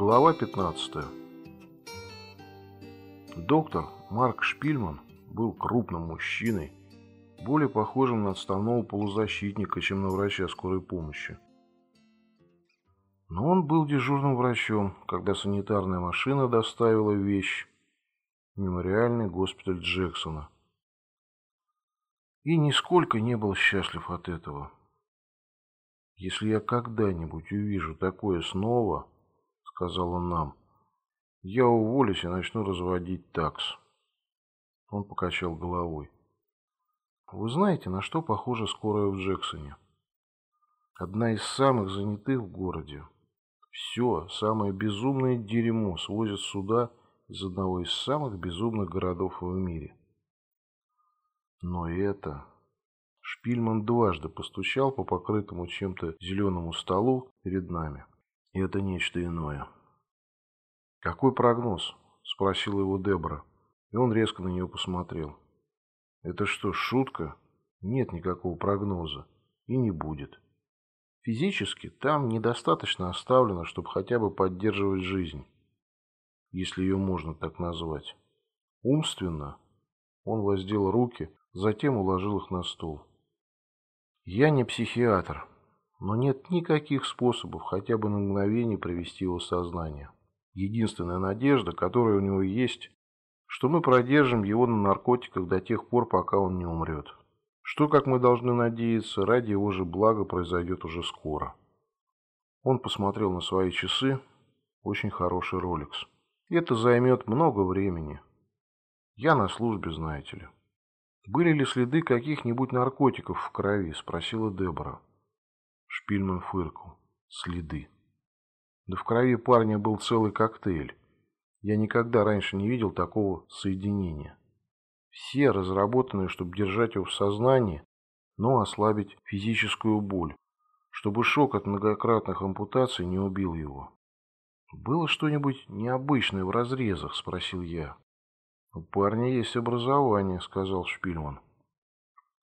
Глава 15. Доктор Марк Шпильман был крупным мужчиной, более похожим на отставного полузащитника, чем на врача скорой помощи. Но он был дежурным врачом, когда санитарная машина доставила вещь в мемориальный госпиталь Джексона. И нисколько не был счастлив от этого. Если я когда-нибудь увижу такое снова, сказал он нам, я уволюсь и начну разводить такс. Он покачал головой. Вы знаете, на что похожа скорая в Джексоне? Одна из самых занятых в городе. Все самое безумное дерьмо свозят сюда из одного из самых безумных городов в мире. Но это... Шпильман дважды постучал по покрытому чем-то зеленому столу перед нами. И это нечто иное. «Какой прогноз?» – спросила его Дебора. И он резко на нее посмотрел. «Это что, шутка? Нет никакого прогноза. И не будет. Физически там недостаточно оставлено, чтобы хотя бы поддерживать жизнь, если ее можно так назвать. Умственно он воздел руки, затем уложил их на стол. Я не психиатр, но нет никаких способов хотя бы на мгновение привести его сознание. Единственная надежда, которая у него есть, что мы продержим его на наркотиках до тех пор, пока он не умрет. Что, как мы должны надеяться, ради его же блага произойдет уже скоро. Он посмотрел на свои часы. Очень хороший роликс. Это займет много времени. Я на службе, знаете ли. «Были ли следы каких-нибудь наркотиков в крови?» – спросила Дебора. Шпильман фыркал. «Следы». Да в крови парня был целый коктейль. Я никогда раньше не видел такого соединения. Все разработаны, чтобы держать его в сознании, но ослабить физическую боль, чтобы шок от многократных ампутаций не убил его. «Было что-нибудь необычное в разрезах?» – спросил я. «У парня есть образование», — сказал Шпильман.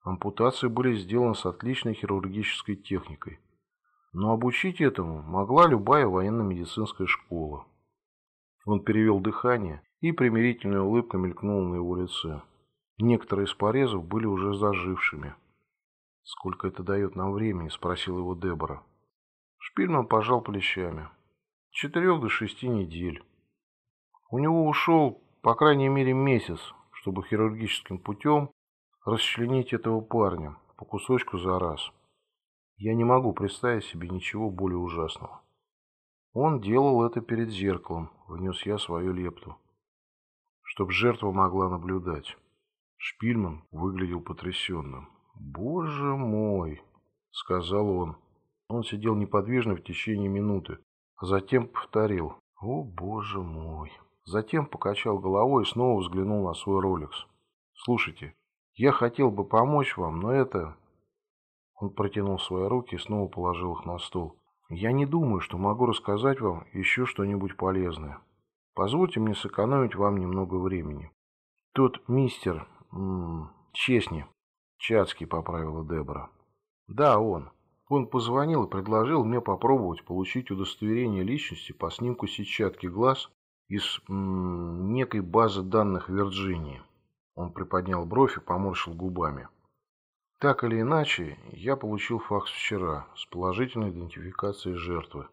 Ампутации были сделаны с отличной хирургической техникой. Но обучить этому могла любая военно-медицинская школа. Он перевел дыхание, и примирительная улыбка мелькнула на его лице. Некоторые из порезов были уже зажившими. «Сколько это дает нам времени?» – спросил его Дебора. Шпильман пожал плечами. «Четырех до шести недель. У него ушел по крайней мере месяц, чтобы хирургическим путем расчленить этого парня по кусочку за раз. Я не могу представить себе ничего более ужасного. Он делал это перед зеркалом, внес я свою лепту, чтоб жертва могла наблюдать. Шпильман выглядел потрясенным. «Боже мой!» — сказал он. Он сидел неподвижно в течение минуты, а затем повторил. «О, боже мой!» Затем покачал головой и снова взглянул на свой роликс. «Слушайте, я хотел бы помочь вам, но это...» Он протянул свои руки и снова положил их на стол. «Я не думаю, что могу рассказать вам еще что-нибудь полезное. Позвольте мне сэкономить вам немного времени. Тот мистер... М -м, Честни, Чацкий поправила Дебора. Да, он. Он позвонил и предложил мне попробовать получить удостоверение личности по снимку сетчатки глаз из м, некой базы данных Вирджинии. Он приподнял бровь и поморщил губами. Так или иначе, я получил факс вчера с положительной идентификацией жертвы.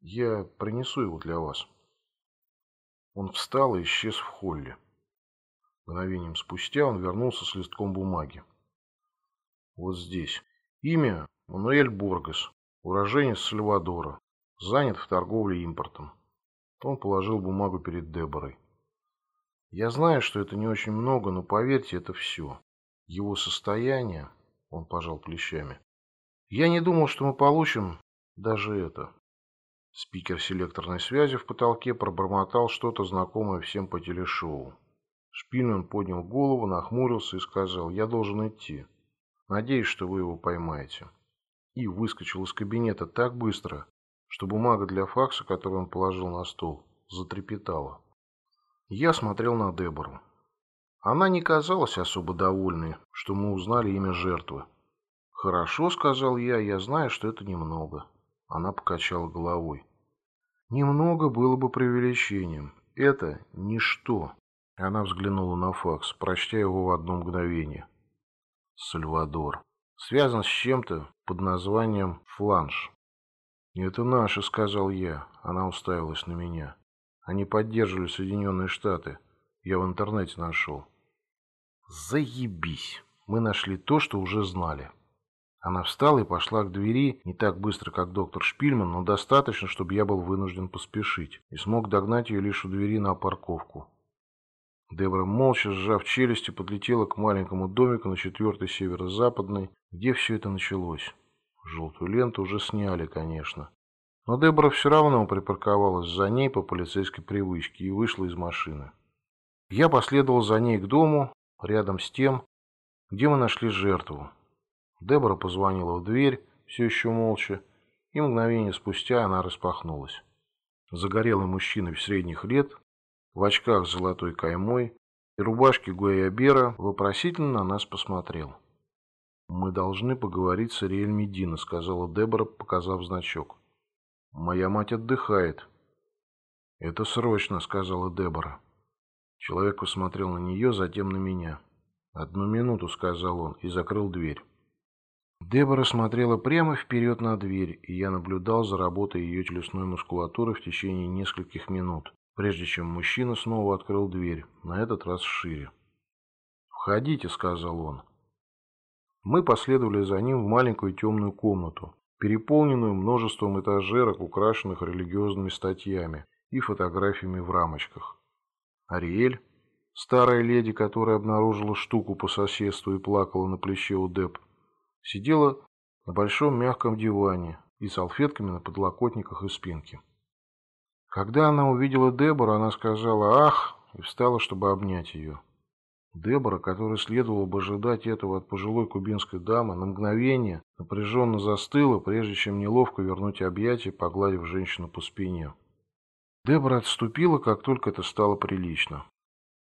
Я принесу его для вас. Он встал и исчез в холле. Мгновением спустя он вернулся с листком бумаги. Вот здесь. Имя Мануэль Боргес, уроженец Сальвадора, занят в торговле импортом. Он положил бумагу перед Деборой. «Я знаю, что это не очень много, но поверьте, это все. Его состояние...» Он пожал плечами. «Я не думал, что мы получим даже это». Спикер селекторной связи в потолке пробормотал что-то знакомое всем по телешоу. Шпильман поднял голову, нахмурился и сказал, «Я должен идти. Надеюсь, что вы его поймаете». И выскочил из кабинета так быстро, что бумага для факса, которую он положил на стол, затрепетала. Я смотрел на Дебору. Она не казалась особо довольной, что мы узнали имя жертвы. «Хорошо», — сказал я, — «я знаю, что это немного». Она покачала головой. Немного было бы преувеличением. Это ничто. Она взглянула на факс, прочтя его в одно мгновение. Сальвадор. Связан с чем-то под названием «Фланш». «Это наши», — сказал я. Она уставилась на меня. Они поддерживали Соединенные Штаты. Я в интернете нашел. Заебись. Мы нашли то, что уже знали. Она встала и пошла к двери, не так быстро, как доктор Шпильман, но достаточно, чтобы я был вынужден поспешить, и смог догнать ее лишь у двери на парковку. Дебра, молча сжав челюсти, подлетела к маленькому домику на четвертой северо-западной, где все это началось. Желтую ленту уже сняли, конечно. Но Дебора все равно припарковалась за ней по полицейской привычке и вышла из машины. Я последовал за ней к дому, рядом с тем, где мы нашли жертву. Дебора позвонила в дверь, все еще молча, и мгновение спустя она распахнулась. Загорелый мужчина в средних лет, в очках с золотой каймой и рубашке Гуэябера вопросительно на нас посмотрел. «Мы должны поговорить с Ариэль Медина», — сказала Дебора, показав значок. «Моя мать отдыхает». «Это срочно», — сказала Дебора. Человек посмотрел на нее, затем на меня. «Одну минуту», — сказал он, и закрыл дверь. Дебора смотрела прямо вперед на дверь, и я наблюдал за работой ее челюстной мускулатуры в течение нескольких минут, прежде чем мужчина снова открыл дверь, на этот раз шире. «Входите», — сказал он. Мы последовали за ним в маленькую темную комнату, переполненную множеством этажерок, украшенных религиозными статьями и фотографиями в рамочках. Ариэль, старая леди, которая обнаружила штуку по соседству и плакала на плече у Деб, сидела на большом мягком диване и салфетками на подлокотниках и спинке. Когда она увидела Дебору, она сказала «Ах!» и встала, чтобы обнять ее. Дебора, которая следовало бы ожидать этого от пожилой кубинской дамы, на мгновение напряженно застыла, прежде чем неловко вернуть объятия, погладив женщину по спине. Дебора отступила, как только это стало прилично.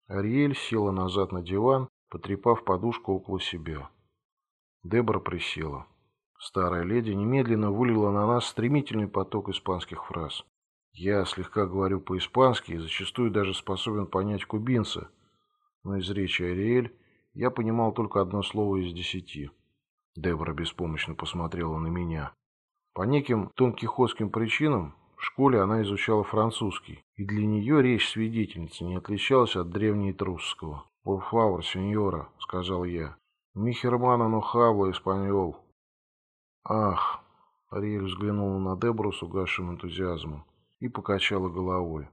Ариэль села назад на диван, потрепав подушку около себя. Дебора присела. Старая леди немедленно вылила на нас стремительный поток испанских фраз. Я слегка говорю по-испански и зачастую даже способен понять кубинца – но из речи Ариэль я понимал только одно слово из десяти. Дебора беспомощно посмотрела на меня. По неким тонкихотским причинам в школе она изучала французский, и для нее речь свидетельницы не отличалась от древнеэтрусского. «Por favor, сеньора», — сказал я. «Mi hermano no habla español». «Ах!» — Ариэль взглянула на Дебору с угасшим энтузиазмом и покачала головой.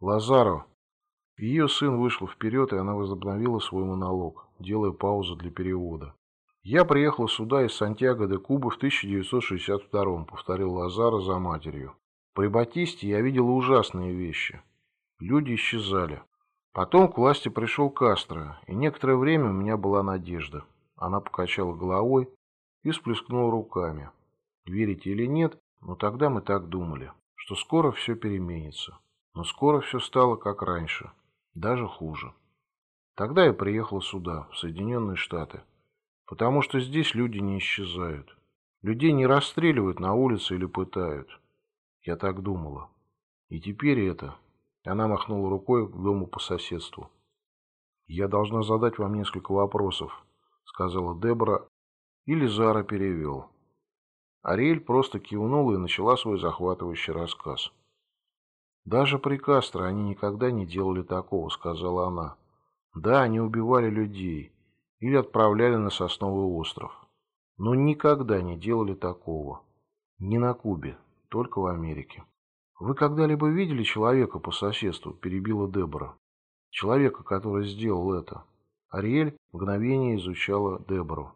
«Лазаро, ее сын вышел вперед, и она возобновила свой монолог, делая паузу для перевода. «Я приехал сюда из Сантьяго де Кубы в 1962-м», — повторил Лазара за матерью. «При Батисте я видела ужасные вещи. Люди исчезали. Потом к власти пришел Кастро, и некоторое время у меня была надежда». Она покачала головой и всплескнула руками. Верите или нет, но тогда мы так думали, что скоро все переменится. Но скоро все стало как раньше. Даже хуже. Тогда я приехал сюда, в Соединенные Штаты. Потому что здесь люди не исчезают. Людей не расстреливают на улице или пытают. Я так думала. И теперь это... Она махнула рукой к дому по соседству. «Я должна задать вам несколько вопросов», — сказала Дебора, или Зара перевел. Ариэль просто кивнула и начала свой захватывающий рассказ. «Даже при Кастро они никогда не делали такого», — сказала она. «Да, они убивали людей или отправляли на Сосновый остров, но никогда не делали такого. Не на Кубе, только в Америке». «Вы когда-либо видели человека по соседству?» – перебила Дебора. «Человека, который сделал это». Ариэль мгновение изучала Дебору.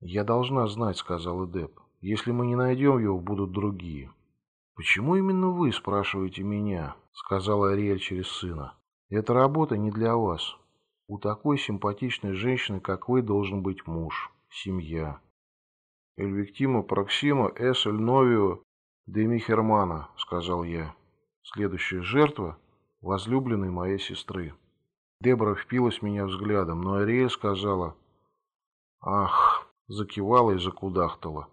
«Я должна знать», – сказала Деб. «Если мы не найдем его, будут другие». «Почему именно вы спрашиваете меня?» — сказала Ариэль через сына. «Эта работа не для вас. У такой симпатичной женщины, как вы, должен быть муж, семья». «Эль Виктима Проксима эс эль новио де ми Хермана», — сказал я. «Следующая жертва — возлюбленной моей сестры». Дебора впилась меня взглядом, но Ариэль сказала «Ах!» закивала и закудахтала.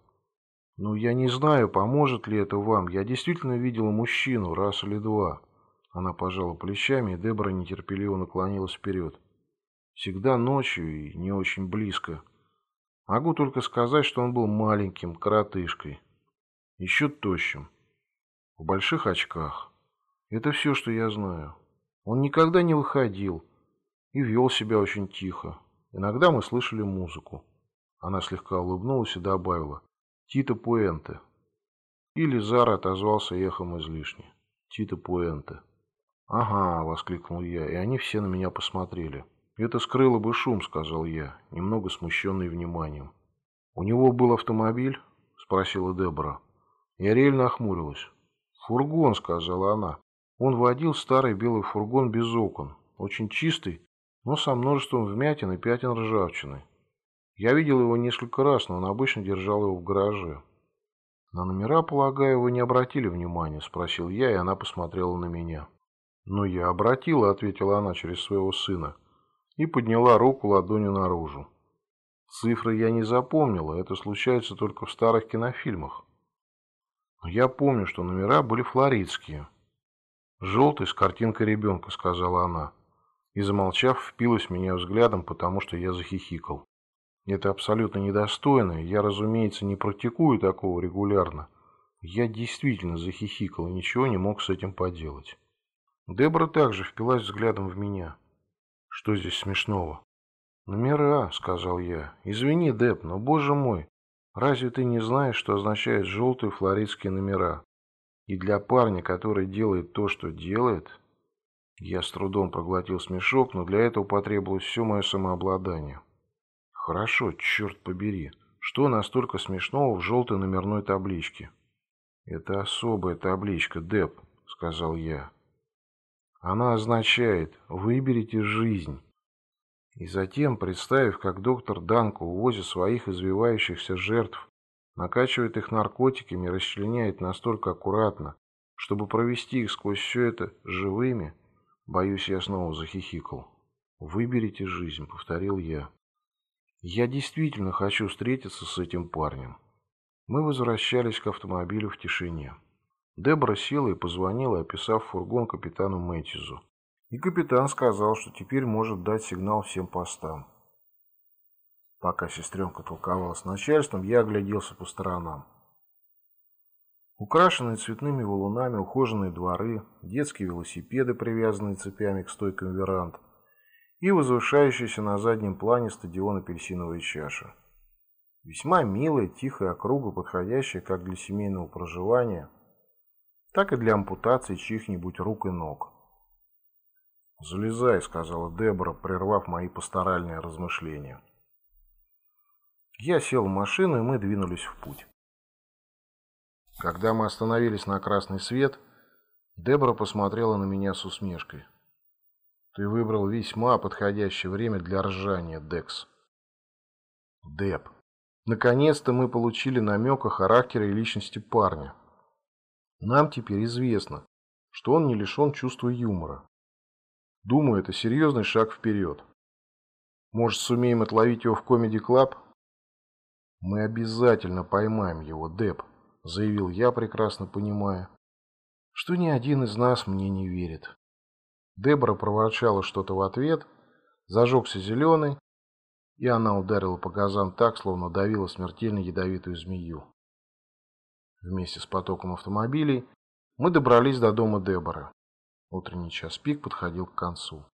«Ну, я не знаю, поможет ли это вам. Я действительно видела мужчину, раз или два». Она пожала плечами, и Дебора нетерпеливо наклонилась вперед. «Всегда ночью и не очень близко. Могу только сказать, что он был маленьким, коротышкой. Еще тощим. В больших очках. Это все, что я знаю. Он никогда не выходил и вел себя очень тихо. Иногда мы слышали музыку». Она слегка улыбнулась и добавила. Тита Пуэнте. Или Зара отозвался эхом излишне. Тита Пуэнте. «Ага», — воскликнул я, и они все на меня посмотрели. «Это скрыло бы шум», — сказал я, немного смущенный вниманием. «У него был автомобиль?» — спросила Дебора. Я реально охмурилась. «Фургон», — сказала она. Он водил старый белый фургон без окон, очень чистый, но со множеством вмятин и пятен ржавчины. Я видел его несколько раз, но он обычно держал его в гараже. «На номера, полагаю, вы не обратили внимания?» – спросил я, и она посмотрела на меня. «Ну, я обратила», – ответила она через своего сына, и подняла руку ладонью наружу. Цифры я не запомнила, это случается только в старых кинофильмах. Но я помню, что номера были флоридские. «Желтый с картинкой ребенка», – сказала она. И, замолчав, впилась меня взглядом, потому что я захихикал. Это абсолютно недостойно, я, разумеется, не практикую такого регулярно. Я действительно захихикал и ничего не мог с этим поделать. Дебра также впилась взглядом в меня. Что здесь смешного? «Номера», — сказал я. «Извини, Деб, но, боже мой, разве ты не знаешь, что означают желтые флоридские номера? И для парня, который делает то, что делает...» Я с трудом проглотил смешок, но для этого потребовалось все мое самообладание. Хорошо, черт побери. Что настолько смешного в желтой номерной табличке? Это особая табличка, Деп, сказал я. Она означает «выберите жизнь». И затем, представив, как доктор Данко увозит своих извивающихся жертв, накачивает их наркотиками и расчленяет настолько аккуратно, чтобы провести их сквозь все это живыми, боюсь, я снова захихикал. «Выберите жизнь», — повторил я. Я действительно хочу встретиться с этим парнем. Мы возвращались к автомобилю в тишине. Дебора села и позвонила, описав фургон капитану Мэтьюзу. И капитан сказал, что теперь может дать сигнал всем постам. Пока сестренка толковала с начальством, я огляделся по сторонам. Украшенные цветными валунами ухоженные дворы, детские велосипеды, привязанные цепями к стойкам веранд, и возвышающийся на заднем плане стадион апельсиновая чаша. Весьма милая, тихая округа, подходящая как для семейного проживания, так и для ампутации чьих-нибудь рук и ног. «Залезай», — сказала Дебора, прервав мои пасторальные размышления. Я сел в машину, и мы двинулись в путь. Когда мы остановились на красный свет, Дебора посмотрела на меня с усмешкой. Ты выбрал весьма подходящее время для ржания, Декс. Деп. Наконец-то мы получили намек о характере и личности парня. Нам теперь известно, что он не лишен чувства юмора. Думаю, это серьезный шаг вперед. Может, сумеем отловить его в Comedy Club? Мы обязательно поймаем его, Деп, заявил я, прекрасно понимая, что ни один из нас мне не верит. Дебора проворчала что-то в ответ, зажегся зеленый, и она ударила по газам так, словно давила смертельно ядовитую змею. Вместе с потоком автомобилей мы добрались до дома Дебора. Утренний час пик подходил к концу.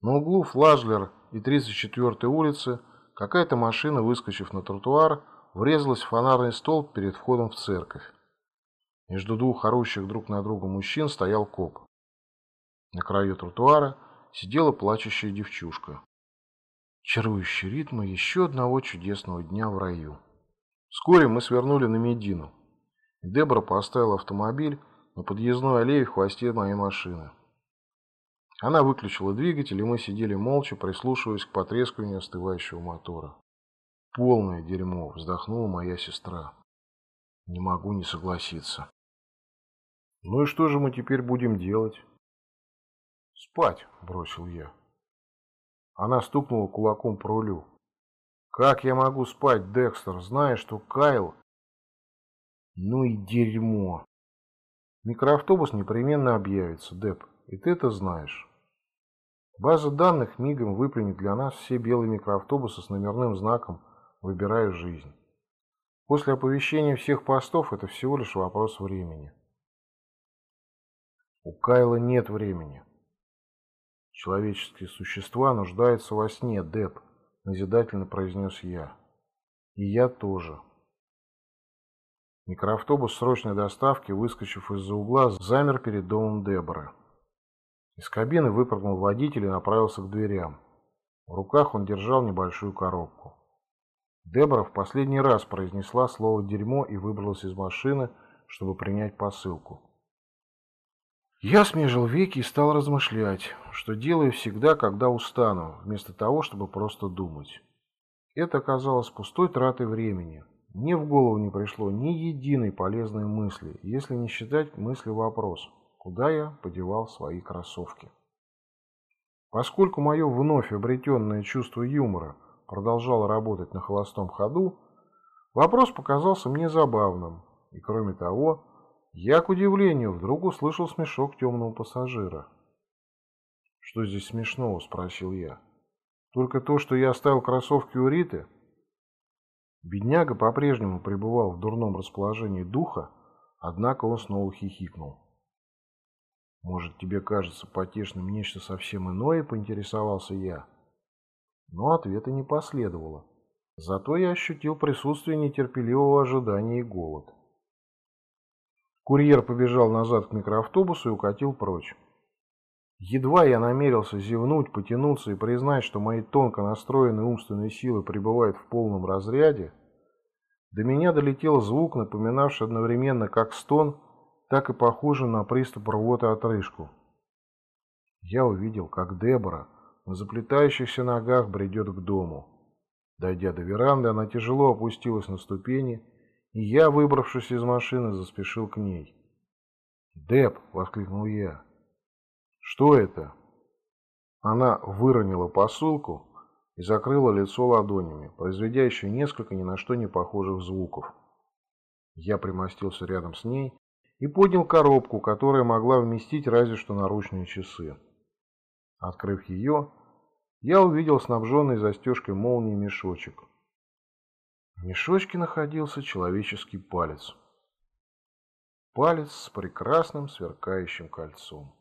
На углу Флажлер и 34-й улицы какая-то машина, выскочив на тротуар, врезалась в фонарный столб перед входом в церковь. Между двух орущих друг на друга мужчин стоял коп. На краю тротуара сидела плачущая девчушка. Чарующие ритмы еще одного чудесного дня в раю. Вскоре мы свернули на Медину. Дебора поставила автомобиль на подъездной аллее в хвосте моей машины. Она выключила двигатель, и мы сидели молча, прислушиваясь к потрескиванию остывающего мотора. «Полное дерьмо!» – вздохнула моя сестра. «Не могу не согласиться». «Ну и что же мы теперь будем делать?» «Спать!» – бросил я. Она стукнула кулаком по рулю. «Как я могу спать, Декстер, зная, что Кайл Ну и дерьмо. Микроавтобус непременно объявится, Деп, и ты это знаешь. База данных мигом выпрямит для нас все белые микроавтобусы с номерным знаком «Выбираю жизнь». После оповещения всех постов это всего лишь вопрос времени. У Кайла нет времени. Человеческие существа нуждаются во сне, Деп, назидательно произнес я. И я тоже. Микроавтобус срочной доставки, выскочив из-за угла, замер перед домом Деборы. Из кабины выпрыгнул водитель и направился к дверям. В руках он держал небольшую коробку. Дебора в последний раз произнесла слово «дерьмо» и выбралась из машины, чтобы принять посылку. Я смежил веки и стал размышлять, что делаю всегда, когда устану, вместо того, чтобы просто думать. Это оказалось пустой тратой времени. Мне в голову не пришло ни единой полезной мысли, если не считать мысли вопрос, куда я подевал свои кроссовки. Поскольку мое вновь обретенное чувство юмора продолжало работать на холостом ходу, вопрос показался мне забавным, и кроме того, я, к удивлению, вдруг услышал смешок темного пассажира. «Что здесь смешного?» – спросил я. «Только то, что я оставил кроссовки у Риты?» Бедняга по-прежнему пребывал в дурном расположении духа, однако он снова хихикнул. «Может, тебе кажется потешным нечто совсем иное?» – поинтересовался я. Но ответа не последовало. Зато я ощутил присутствие нетерпеливого ожидания и голод. Курьер побежал назад к микроавтобусу и укатил прочь. Едва я намерился зевнуть, потянуться и признать, что мои тонко настроенные умственные силы пребывают в полном разряде, до меня долетел звук, напоминавший одновременно как стон, так и похожий на приступ рвоты отрыжку. Я увидел, как Дебора на заплетающихся ногах бредет к дому. Дойдя до веранды, она тяжело опустилась на ступени я, выбравшись из машины, заспешил к ней. «Деп!» — воскликнул я. «Что это?» Она выронила посылку и закрыла лицо ладонями, произведя еще несколько ни на что не похожих звуков. Я примостился рядом с ней и поднял коробку, которая могла вместить разве что наручные часы. Открыв ее, я увидел снабженный застежкой молнии мешочек. В мешочке находился человеческий палец. Палец с прекрасным сверкающим кольцом.